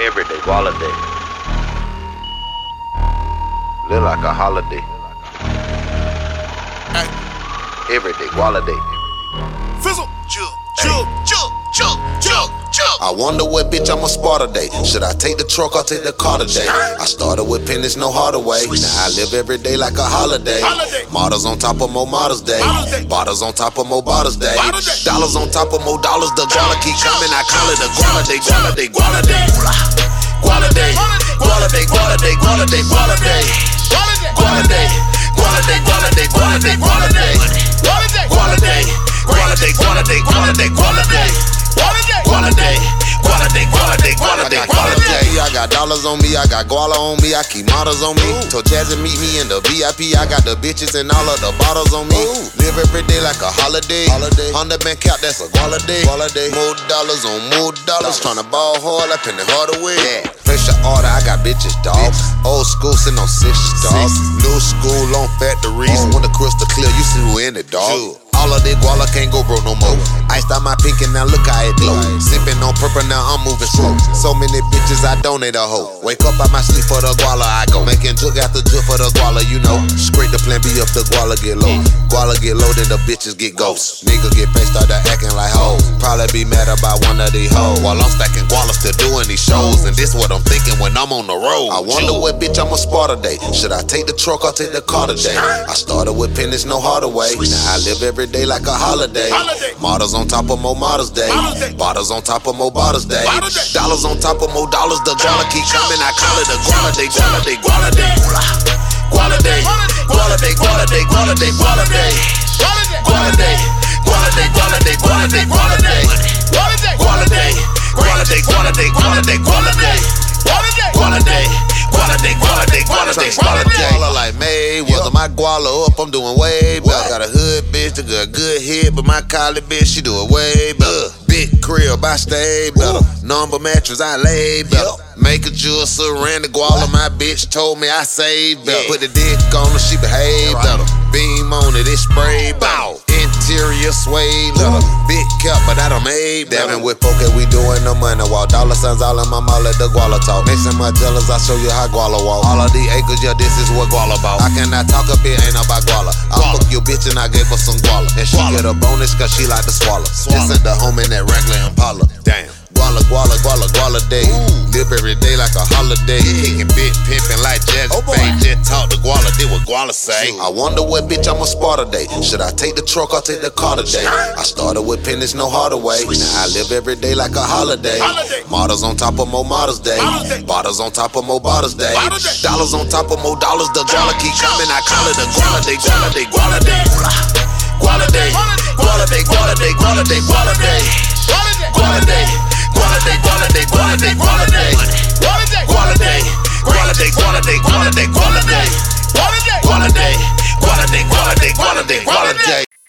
Everyday holiday. Live like a holiday. Everyday holiday. Fizzle. Chug, chug, chug, chug, chug, chug. I wonder what bitch I'ma spar today. Should I take the truck or take the car today? I started with pennies, no harder way. Now I live every day like a holiday. Holiday. Models on top of more Models Day. Models Bottles on top of more Bottles Day. Dollars on top of more dollars. The dollar keep coming. I call it a guala day, guala day, guala day. Guala day, guala day, guala day, guala day, guala day. Guala day, guala day, guala day, guala got dollars on me, I got guala on me, I keep models on me. Told Jazzy meet me in the VIP, I got the bitches and all of the bottles on me. Live every day like a holiday. Holiday. Honda bank out, that's a guala day. Guala day. More dollars on more dollars, tryna ball hard, I penny hard away. Yeah. Your order, I got bitches, dog. Old school, sitting on six, dog. New school on factories. Oh. When the crystal clear, you see who in it, dog. All of that guala can't go broke no more. Iced out my pink and now look how it glow. Sipping on purple, now I'm moving slow. So many bitches, I donate a hoe. Wake up out my sleep for the guala, I go. Making jug after jug for the guala, you know. Scrape the plan B up, the guala get low. Guala get low, then the bitches get ghosts. Nigga get paid, start acting like hoes. Probably be mad about one of these hoes. While I'm stacking guala, still doing these shows. And this what I'm thinking when I'm on the road. I wonder what bitch I'ma spar today. Should I take the truck or take the car today? I started with pennies, no harder way. Now I live every day like a holiday. Holiday. Models on top of more Models Day. Models Day. Bottles on top of more Bottles Day. Bottles Day. Dollars on top of more dollars. The guala keep coming. I call it a guala day, guala day, guala day. Guala day, guala day, guala day, guala day, guala day. Guala day, guala day, guala day, guala day, guala day. Guala day, guala day, guala day, guala day, guala day. Guala day, guala day, guala day, guala day, guala day. Guala like Mayweather, my guala up, I'm doing way better. Got a hood bitch got a good hit, but my collie bitch, she do it way better. Big crib, I stay better. Number mattress, I lay better. Make a jewel, surrender guala, my bitch told me I save better. Put the dick on her, she behave better. Beam on it, it spray better. Interior suede leather. Big cup, but I done made better. With poker, we doing the money walk. Dollar signs all in my mouth, let the guala talk. Mixing my jealous, I show you how guala walk. All of the acres, yeah, this is what guala about. I cannot talk up here, ain't about guala. I fuck your bitch and I gave her some guala. And she get a bonus cause she like to swallow. This is the home in that regular Impala. Damn. Guala, guala, guala, guala day. Live every day like a holiday. Kicking bit, pimping like Jazz Oh, boy. Just talk to Guala, did what Guala say. I wonder what bitch I'ma spar today. Should I take the truck or take the car today? I started with pennies, no harder way. Now I live every day like a holiday. Holiday. Models on top of more Models Day. Bottles on top of more Bottles Day. Dollars on top of more dollars. The Guala keep coming. I call it a Guala day, Guala day, Guala day. Guala day, Guala day, Guala day, Guala day, Guala day. Day, Guala day, Guala day, Guala day. Guala day, Guala day, Guala day, Guala